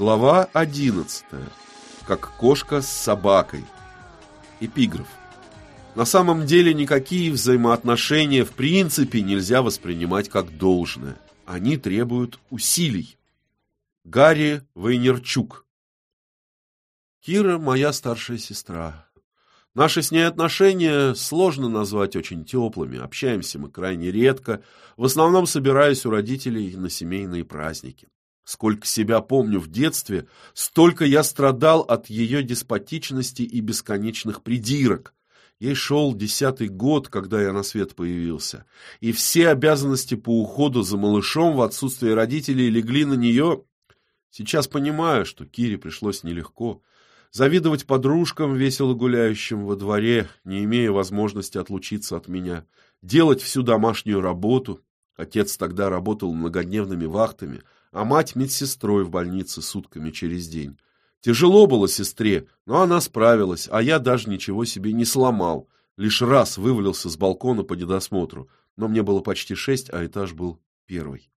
Глава 11. Как кошка с собакой. Эпиграф. На самом деле никакие взаимоотношения в принципе нельзя воспринимать как должное. Они требуют усилий. Гарри Вейнерчук. Кира – моя старшая сестра. Наши с ней отношения сложно назвать очень теплыми. Общаемся мы крайне редко, в основном собираясь у родителей на семейные праздники. Сколько себя помню в детстве, столько я страдал от ее деспотичности и бесконечных придирок. Ей шел десятый год, когда я на свет появился, и все обязанности по уходу за малышом в отсутствие родителей легли на нее. Сейчас понимаю, что Кире пришлось нелегко. Завидовать подружкам, весело гуляющим во дворе, не имея возможности отлучиться от меня. Делать всю домашнюю работу. Отец тогда работал многодневными вахтами — а мать медсестрой в больнице сутками через день. Тяжело было сестре, но она справилась, а я даже ничего себе не сломал. Лишь раз вывалился с балкона по недосмотру, но мне было почти шесть, а этаж был первый.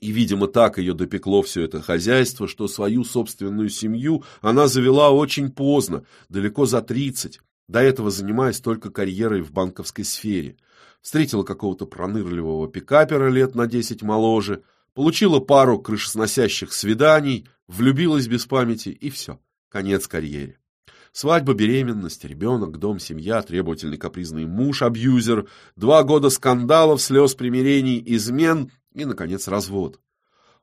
И, видимо, так ее допекло все это хозяйство, что свою собственную семью она завела очень поздно, далеко за тридцать, до этого занимаясь только карьерой в банковской сфере. Встретила какого-то пронырливого пикапера лет на десять моложе, Получила пару крышесносящих свиданий, влюбилась без памяти и все. Конец карьере. Свадьба, беременность, ребенок, дом, семья, требовательный капризный муж, абьюзер, два года скандалов, слез, примирений, измен и, наконец, развод.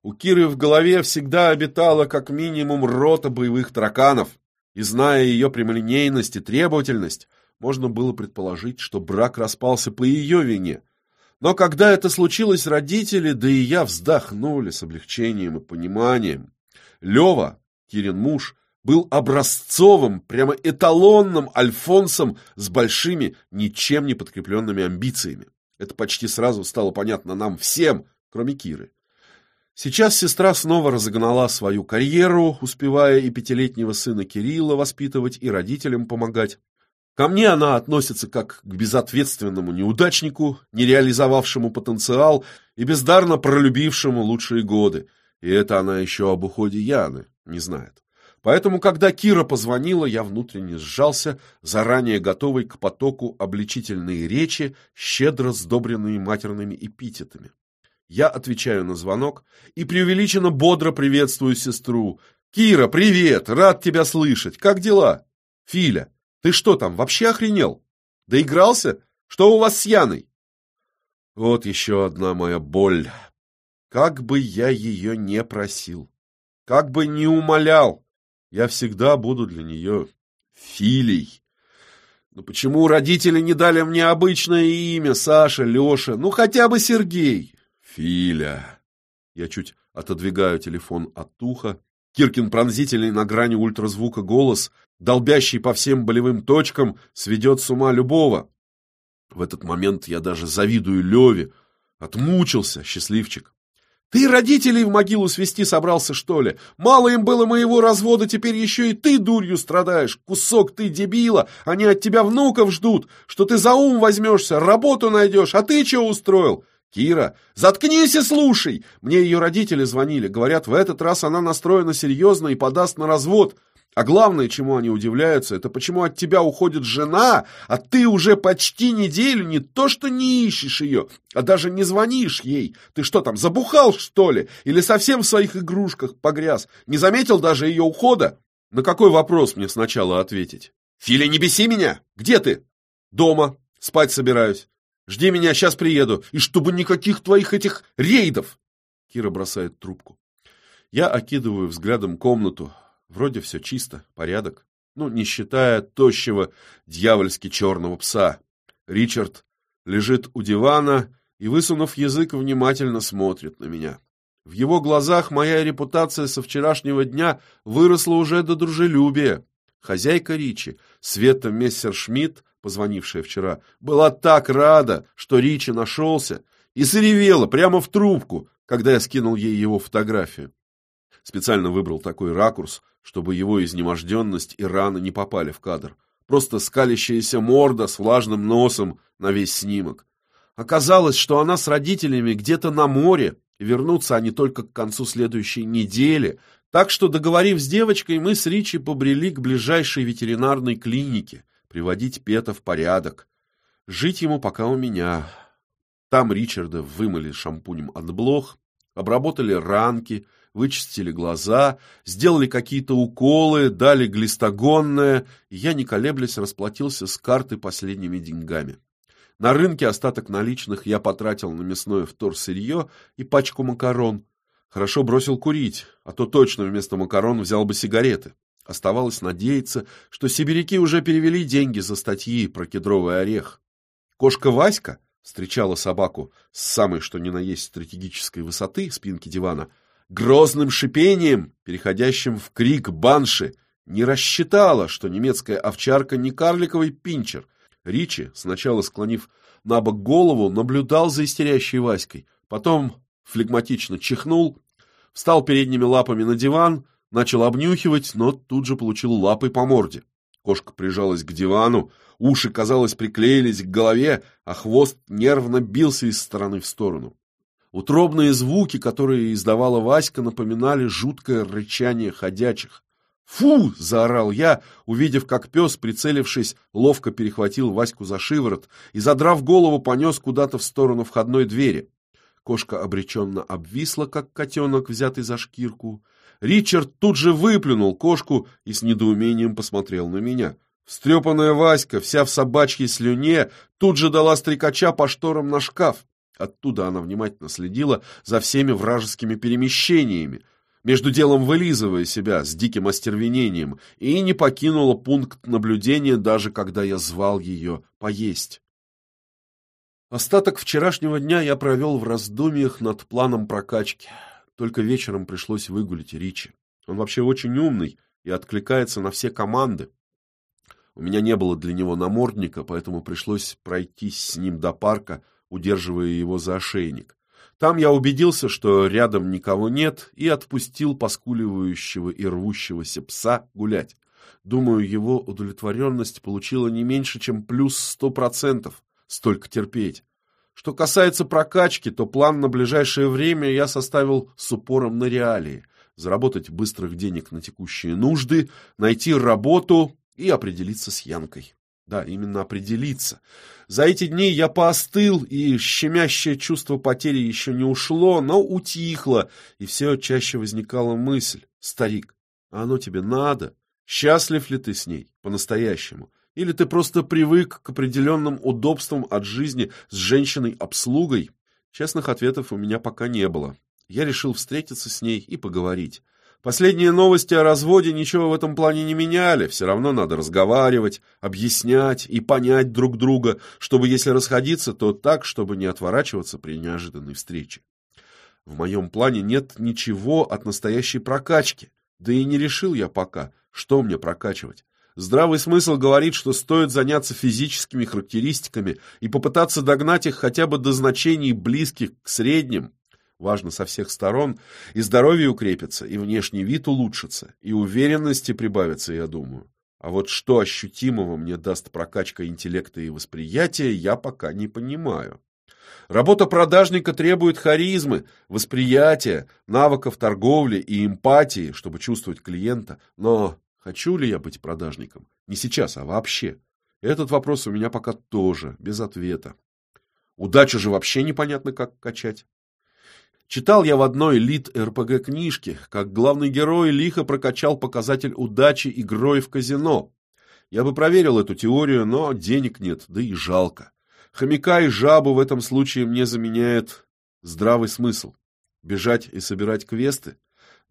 У Киры в голове всегда обитала как минимум рота боевых тараканов, и, зная ее прямолинейность и требовательность, можно было предположить, что брак распался по ее вине, но когда это случилось, родители, да и я вздохнули с облегчением и пониманием. Лева, Кирин муж, был образцовым, прямо эталонным альфонсом с большими, ничем не подкрепленными амбициями. Это почти сразу стало понятно нам всем, кроме Киры. Сейчас сестра снова разогнала свою карьеру, успевая и пятилетнего сына Кирилла воспитывать, и родителям помогать. Ко мне она относится как к безответственному неудачнику, не реализовавшему потенциал и бездарно пролюбившему лучшие годы. И это она еще об уходе Яны не знает. Поэтому, когда Кира позвонила, я внутренне сжался, заранее готовый к потоку обличительной речи, щедро сдобренные матерными эпитетами. Я отвечаю на звонок и преувеличенно бодро приветствую сестру. «Кира, привет! Рад тебя слышать! Как дела?» «Филя, ты что там, вообще охренел? Доигрался? Что у вас с Яной? Вот еще одна моя боль. Как бы я ее не просил, как бы не умолял, я всегда буду для нее Филей. Но почему родители не дали мне обычное имя, Саша, Леша, ну хотя бы Сергей? Филя. Я чуть отодвигаю телефон от уха. Киркин пронзительный на грани ультразвука голос долбящий по всем болевым точкам, сведет с ума любого. В этот момент я даже завидую Леве. Отмучился, счастливчик. Ты родителей в могилу свести собрался, что ли? Мало им было моего развода, теперь еще и ты дурью страдаешь. Кусок ты дебила, они от тебя внуков ждут, что ты за ум возьмешься, работу найдешь, а ты что устроил? Кира, заткнись и слушай! Мне ее родители звонили, говорят, в этот раз она настроена серьезно и подаст на развод. А главное, чему они удивляются, это почему от тебя уходит жена, а ты уже почти неделю не то что не ищешь ее, а даже не звонишь ей. Ты что там, забухал, что ли? Или совсем в своих игрушках погряз? Не заметил даже ее ухода? На какой вопрос мне сначала ответить? Филя, не беси меня! Где ты? Дома. Спать собираюсь. Жди меня, сейчас приеду. И чтобы никаких твоих этих рейдов. Кира бросает трубку. Я окидываю взглядом комнату. Вроде все чисто, порядок. Ну, не считая тощего дьявольски черного пса. Ричард лежит у дивана и, высунув язык, внимательно смотрит на меня. В его глазах моя репутация со вчерашнего дня выросла уже до дружелюбия. Хозяйка Ричи, Света Мессершмитт, позвонившая вчера, была так рада, что Ричи нашелся, и заревела прямо в трубку, когда я скинул ей его фотографию. Специально выбрал такой ракурс, чтобы его изнеможденность и раны не попали в кадр. Просто скалящаяся морда с влажным носом на весь снимок. Оказалось, что она с родителями где-то на море, и вернутся они только к концу следующей недели, Так что, договорив с девочкой, мы с Ричи побрели к ближайшей ветеринарной клинике, приводить Пета в порядок. Жить ему пока у меня. Там Ричарда вымыли шампунем от блох, обработали ранки, вычистили глаза, сделали какие-то уколы, дали глистогонное, и я, не колеблясь, расплатился с карты последними деньгами. На рынке остаток наличных я потратил на мясное вторсырье и пачку макарон. Хорошо бросил курить, а то точно вместо макарон взял бы сигареты. Оставалось надеяться, что сибиряки уже перевели деньги за статьи про кедровый орех. Кошка Васька встречала собаку с самой что ни на есть стратегической высоты спинки дивана, грозным шипением, переходящим в крик банши, не рассчитала, что немецкая овчарка не карликовый пинчер. Ричи, сначала склонив на бок голову, наблюдал за истерящей Васькой, потом флегматично чихнул, встал передними лапами на диван, начал обнюхивать, но тут же получил лапой по морде. Кошка прижалась к дивану, уши, казалось, приклеились к голове, а хвост нервно бился из стороны в сторону. Утробные звуки, которые издавала Васька, напоминали жуткое рычание ходячих. «Фу!» — заорал я, увидев, как пес, прицелившись, ловко перехватил Ваську за шиворот и, задрав голову, понес куда-то в сторону входной двери. Кошка обреченно обвисла, как котенок, взятый за шкирку. Ричард тут же выплюнул кошку и с недоумением посмотрел на меня. Встрепанная Васька, вся в собачьей слюне, тут же дала стрекача по шторам на шкаф. Оттуда она внимательно следила за всеми вражескими перемещениями, между делом вылизывая себя с диким остервенением, и не покинула пункт наблюдения, даже когда я звал ее поесть. Остаток вчерашнего дня я провел в раздумьях над планом прокачки. Только вечером пришлось выгулить Ричи. Он вообще очень умный и откликается на все команды. У меня не было для него намордника, поэтому пришлось пройтись с ним до парка, удерживая его за ошейник. Там я убедился, что рядом никого нет, и отпустил поскуливающего и рвущегося пса гулять. Думаю, его удовлетворенность получила не меньше, чем плюс сто процентов. Столько терпеть. Что касается прокачки, то план на ближайшее время я составил с упором на реалии. Заработать быстрых денег на текущие нужды, найти работу и определиться с Янкой. Да, именно определиться. За эти дни я поостыл, и щемящее чувство потери еще не ушло, но утихло, и все чаще возникала мысль. Старик, а оно тебе надо? Счастлив ли ты с ней по-настоящему? Или ты просто привык к определенным удобствам от жизни с женщиной-обслугой? Честных ответов у меня пока не было. Я решил встретиться с ней и поговорить. Последние новости о разводе ничего в этом плане не меняли, все равно надо разговаривать, объяснять и понять друг друга, чтобы если расходиться, то так, чтобы не отворачиваться при неожиданной встрече. В моем плане нет ничего от настоящей прокачки, да и не решил я пока, что мне прокачивать. Здравый смысл говорит, что стоит заняться физическими характеристиками и попытаться догнать их хотя бы до значений близких к средним, важно со всех сторон, и здоровье укрепится, и внешний вид улучшится, и уверенности прибавится, я думаю. А вот что ощутимого мне даст прокачка интеллекта и восприятия, я пока не понимаю. Работа продажника требует харизмы, восприятия, навыков торговли и эмпатии, чтобы чувствовать клиента. Но хочу ли я быть продажником? Не сейчас, а вообще. Этот вопрос у меня пока тоже без ответа. Удачу же вообще непонятно, как качать. Читал я в одной лид-РПГ книжке, как главный герой лихо прокачал показатель удачи игрой в казино. Я бы проверил эту теорию, но денег нет, да и жалко. Хомяка и жабу в этом случае мне заменяет здравый смысл. Бежать и собирать квесты?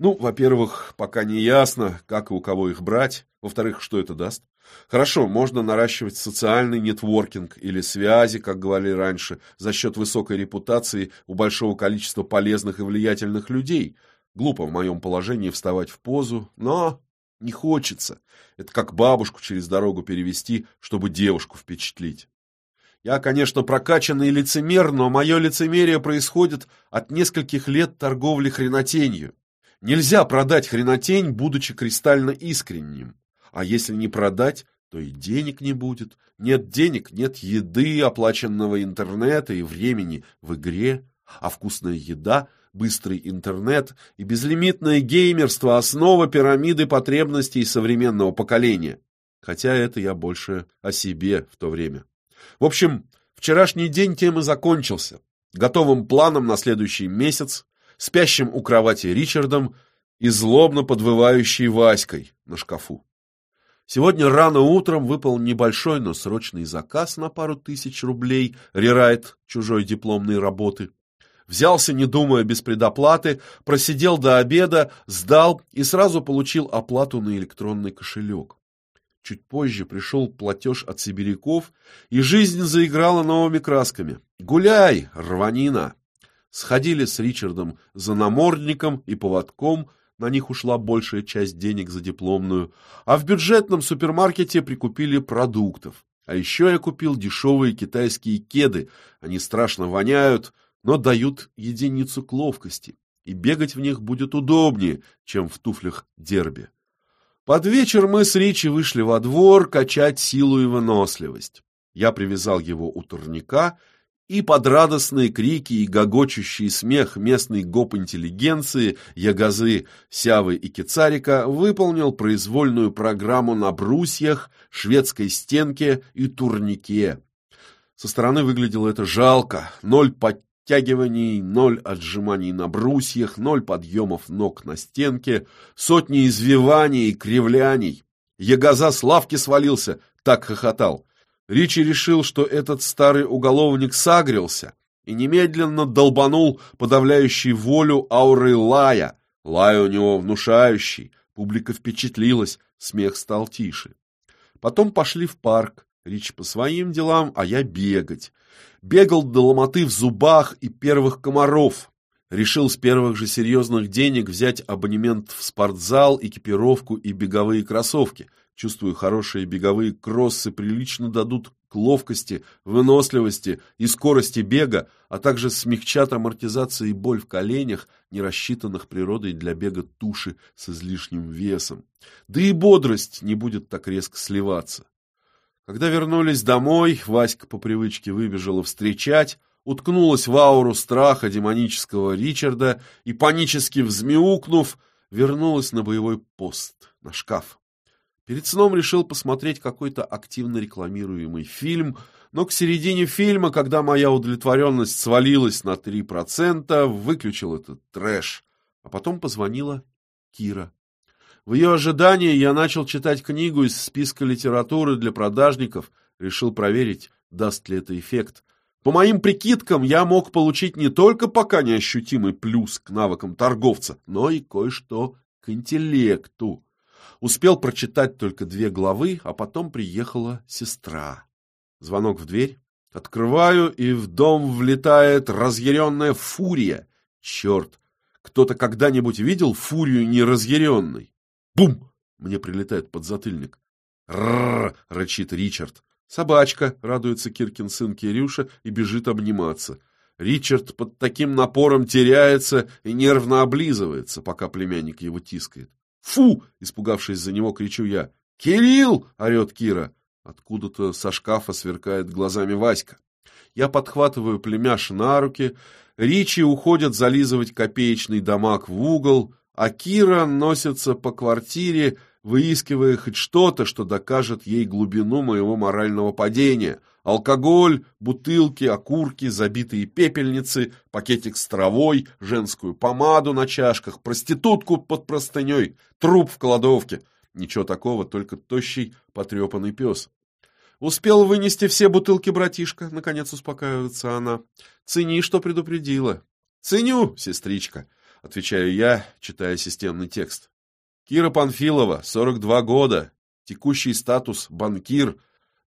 Ну, во-первых, пока не ясно, как и у кого их брать. Во-вторых, что это даст? Хорошо, можно наращивать социальный нетворкинг или связи, как говорили раньше, за счет высокой репутации у большого количества полезных и влиятельных людей. Глупо в моем положении вставать в позу, но не хочется. Это как бабушку через дорогу перевести, чтобы девушку впечатлить. Я, конечно, прокачанный лицемер, но мое лицемерие происходит от нескольких лет торговли хренотенью. Нельзя продать хренотень, будучи кристально искренним. А если не продать, то и денег не будет. Нет денег, нет еды, оплаченного интернета и времени в игре. А вкусная еда быстрый интернет и безлимитное геймерство – основа пирамиды потребностей современного поколения. Хотя это я больше о себе в то время. В общем, вчерашний день тем и закончился. Готовым планом на следующий месяц, спящим у кровати Ричардом и злобно подвывающей Васькой на шкафу. Сегодня рано утром выпал небольшой, но срочный заказ на пару тысяч рублей, рерайт чужой дипломной работы. Взялся, не думая, без предоплаты, просидел до обеда, сдал и сразу получил оплату на электронный кошелек. Чуть позже пришел платеж от сибиряков, и жизнь заиграла новыми красками. «Гуляй, рванина!» Сходили с Ричардом за намордником и поводком, на них ушла большая часть денег за дипломную, а в бюджетном супермаркете прикупили продуктов. А еще я купил дешевые китайские кеды, они страшно воняют, но дают единицу к ловкости, и бегать в них будет удобнее, чем в туфлях дерби. Под вечер мы с Ричи вышли во двор качать силу и выносливость. Я привязал его у турника и под радостные крики и гогочущий смех местной гоп-интеллигенции, ягозы, сявы и кицарика выполнил произвольную программу на брусьях, шведской стенке и турнике. Со стороны выглядело это жалко. Ноль подтягиваний, ноль отжиманий на брусьях, ноль подъемов ног на стенке, сотни извиваний и кривляний. Ягоза с лавки свалился, так хохотал. Ричи решил, что этот старый уголовник сагрился и немедленно долбанул подавляющий волю ауры лая. Лай у него внушающий, публика впечатлилась, смех стал тише. Потом пошли в парк, Рич по своим делам, а я бегать. Бегал до ломоты в зубах и первых комаров. Решил с первых же серьезных денег взять абонемент в спортзал, экипировку и беговые кроссовки – Чувствую, хорошие беговые кроссы прилично дадут к ловкости, выносливости и скорости бега, а также смягчат амортизацию и боль в коленях, не рассчитанных природой для бега туши с излишним весом. Да и бодрость не будет так резко сливаться. Когда вернулись домой, Васька по привычке выбежала встречать, уткнулась в ауру страха демонического Ричарда и, панически взмяукнув, вернулась на боевой пост, на шкаф. Перед сном решил посмотреть какой-то активно рекламируемый фильм, но к середине фильма, когда моя удовлетворенность свалилась на 3%, выключил этот трэш. А потом позвонила Кира. В ее ожидании я начал читать книгу из списка литературы для продажников, решил проверить, даст ли это эффект. По моим прикидкам, я мог получить не только пока неощутимый плюс к навыкам торговца, но и кое-что к интеллекту. Успел прочитать только две главы, а потом приехала сестра. Звонок в дверь. Открываю, и в дом влетает разъяренная фурия. Черт, кто-то когда-нибудь видел фурию неразъяренной? Бум! Мне прилетает подзатыльник. Рррр, рычит Ричард. Собачка, радуется Киркин сын Кирюша и бежит обниматься. Ричард под таким напором теряется и нервно облизывается, пока племянник его тискает. «Фу!» — испугавшись за него, кричу я. «Кирилл!» — орет Кира. Откуда-то со шкафа сверкает глазами Васька. Я подхватываю племяш на руки, Ричи уходят зализывать копеечный дамаг в угол, а Кира носится по квартире, выискивая хоть что-то, что докажет ей глубину моего морального падения. Алкоголь, бутылки, окурки, забитые пепельницы, пакетик с травой, женскую помаду на чашках, проститутку под простыней, труп в кладовке. Ничего такого, только тощий, потрепанный пес. «Успел вынести все бутылки, братишка», — наконец успокаивается она. «Цени, что предупредила». «Ценю, сестричка», — отвечаю я, читая системный текст. Кира Панфилова, 42 года, текущий статус банкир,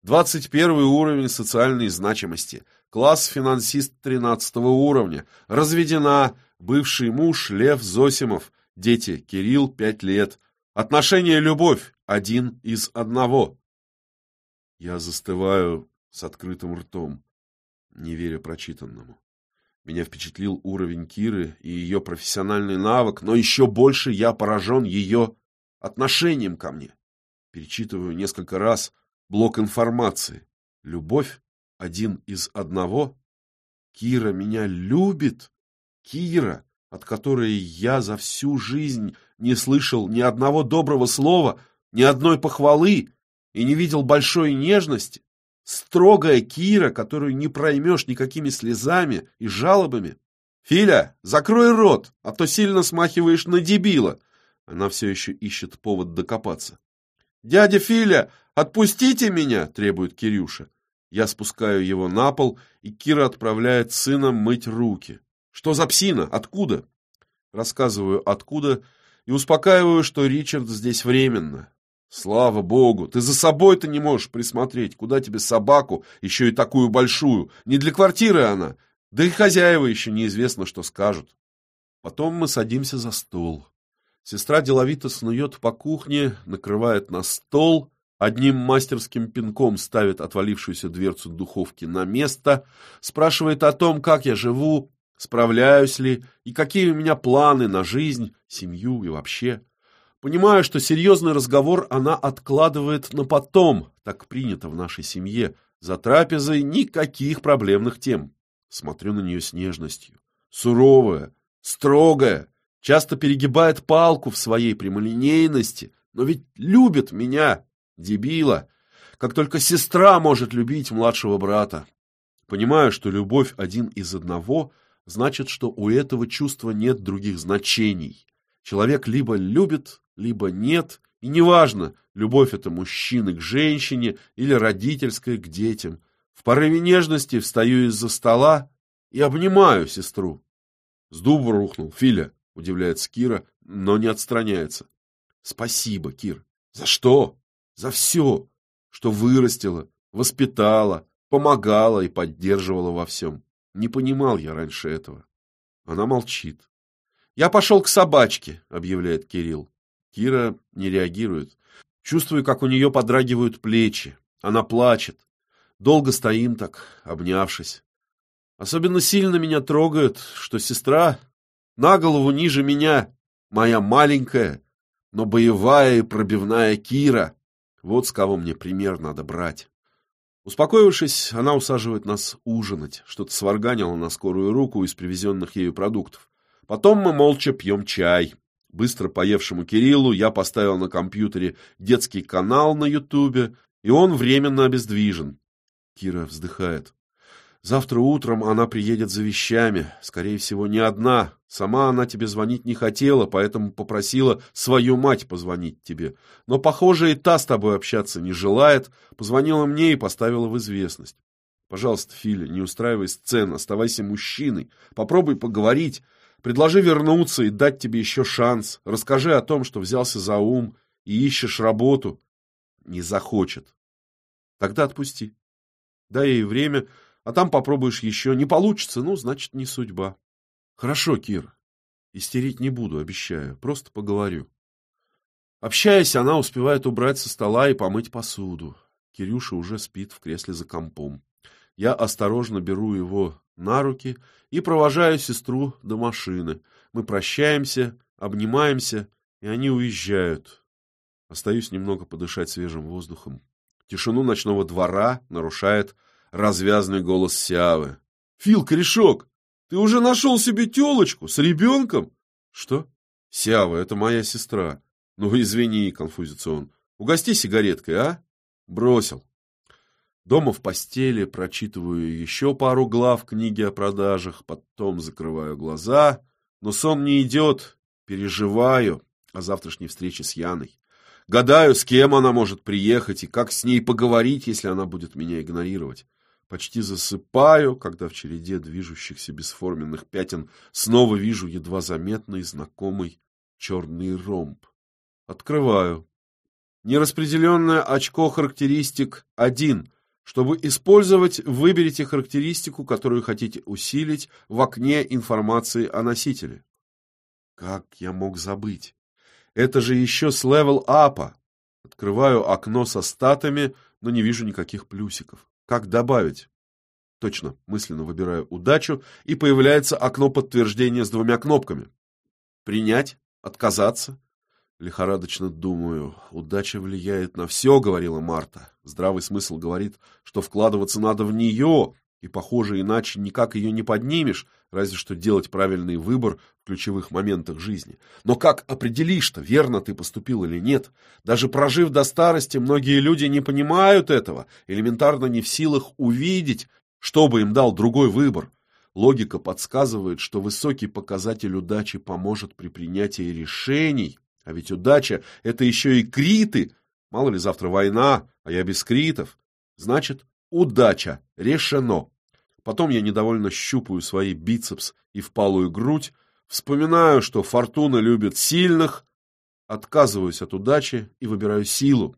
21 уровень социальной значимости, класс финансист 13 уровня, разведена, бывший муж Лев Зосимов, дети Кирилл 5 лет, отношения любовь один из одного. Я застываю с открытым ртом, не веря прочитанному. Меня впечатлил уровень Киры и ее профессиональный навык, но еще больше я поражен ее отношением ко мне. Перечитываю несколько раз блок информации. Любовь один из одного. Кира меня любит. Кира, от которой я за всю жизнь не слышал ни одного доброго слова, ни одной похвалы и не видел большой нежности, строгая Кира, которую не проймешь никакими слезами и жалобами. «Филя, закрой рот, а то сильно смахиваешь на дебила!» Она все еще ищет повод докопаться. «Дядя Филя, отпустите меня!» — требует Кирюша. Я спускаю его на пол, и Кира отправляет сына мыть руки. «Что за псина? Откуда?» Рассказываю, откуда, и успокаиваю, что Ричард здесь временно. Слава богу, ты за собой-то не можешь присмотреть. Куда тебе собаку, еще и такую большую? Не для квартиры она. Да и хозяева еще неизвестно, что скажут. Потом мы садимся за стол. Сестра деловито снует по кухне, накрывает на стол, одним мастерским пинком ставит отвалившуюся дверцу духовки на место, спрашивает о том, как я живу, справляюсь ли и какие у меня планы на жизнь, семью и вообще. Понимаю, что серьезный разговор она откладывает на потом, так принято в нашей семье. За трапезой никаких проблемных тем. Смотрю на нее с нежностью. Суровая, строгая, часто перегибает палку в своей прямолинейности, но ведь любит меня, дебила, как только сестра может любить младшего брата. Понимаю, что любовь один из одного значит, что у этого чувства нет других значений. Человек либо любит, либо нет, и неважно, любовь это мужчины к женщине или родительская к детям. В порыве нежности встаю из-за стола и обнимаю сестру. С дуба рухнул, Филя, удивляется Кира, но не отстраняется. Спасибо, Кир. За что? За все, что вырастила, воспитала, помогала и поддерживала во всем. Не понимал я раньше этого. Она молчит. «Я пошел к собачке», — объявляет Кирилл. Кира не реагирует. Чувствую, как у нее подрагивают плечи. Она плачет. Долго стоим так, обнявшись. Особенно сильно меня трогает, что сестра на голову ниже меня, моя маленькая, но боевая и пробивная Кира. Вот с кого мне пример надо брать. Успокоившись, она усаживает нас ужинать, что-то сварганила на скорую руку из привезенных ею продуктов. Потом мы молча пьем чай. Быстро поевшему Кириллу я поставил на компьютере детский канал на Ютубе, и он временно обездвижен. Кира вздыхает. Завтра утром она приедет за вещами, скорее всего, не одна. Сама она тебе звонить не хотела, поэтому попросила свою мать позвонить тебе. Но, похоже, и та с тобой общаться не желает, позвонила мне и поставила в известность. Пожалуйста, Филя, не устраивай сцен, оставайся мужчиной, попробуй поговорить, Предложи вернуться и дать тебе еще шанс. Расскажи о том, что взялся за ум и ищешь работу. Не захочет. Тогда отпусти. Дай ей время, а там попробуешь еще. Не получится, ну, значит, не судьба. Хорошо, Кир. Истерить не буду, обещаю. Просто поговорю. Общаясь, она успевает убрать со стола и помыть посуду. Кирюша уже спит в кресле за компом. Я осторожно беру его на руки и провожаю сестру до машины. Мы прощаемся, обнимаемся, и они уезжают. Остаюсь немного подышать свежим воздухом. Тишину ночного двора нарушает развязный голос Сявы. — Фил, корешок, ты уже нашел себе телочку с ребенком? — Что? — Сява, это моя сестра. — Ну, извини, конфузится он. Угости сигареткой, а? Бросил. Дома в постели прочитываю еще пару глав книги о продажах, потом закрываю глаза, но сон не идет, переживаю о завтрашней встрече с Яной. Гадаю, с кем она может приехать и как с ней поговорить, если она будет меня игнорировать. Почти засыпаю, когда в череде движущихся бесформенных пятен снова вижу едва заметный знакомый черный ромб. Открываю. Нераспределенное очко характеристик 1. Чтобы использовать, выберите характеристику, которую хотите усилить в окне информации о носителе. Как я мог забыть? Это же еще с level up а. Открываю окно со статами, но не вижу никаких плюсиков. Как добавить? Точно, мысленно выбираю удачу, и появляется окно подтверждения с двумя кнопками. Принять? Отказаться? Лихорадочно думаю. Удача влияет на все, говорила Марта. Здравый смысл говорит, что вкладываться надо в нее, И, похоже, иначе никак ее не поднимешь, разве что делать правильный выбор в ключевых моментах жизни. Но как определишь-то, верно ты поступил или нет? Даже прожив до старости, многие люди не понимают этого, элементарно не в силах увидеть, что бы им дал другой выбор. Логика подсказывает, что высокий показатель удачи поможет при принятии решений, а ведь удача – это еще и криты. Мало ли завтра война, а я без критов. Значит, удача решено. Потом я недовольно щупаю свои бицепс и впалую грудь, вспоминаю, что фортуна любит сильных, отказываюсь от удачи и выбираю силу.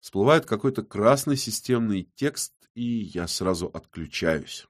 Всплывает какой-то красный системный текст, и я сразу отключаюсь.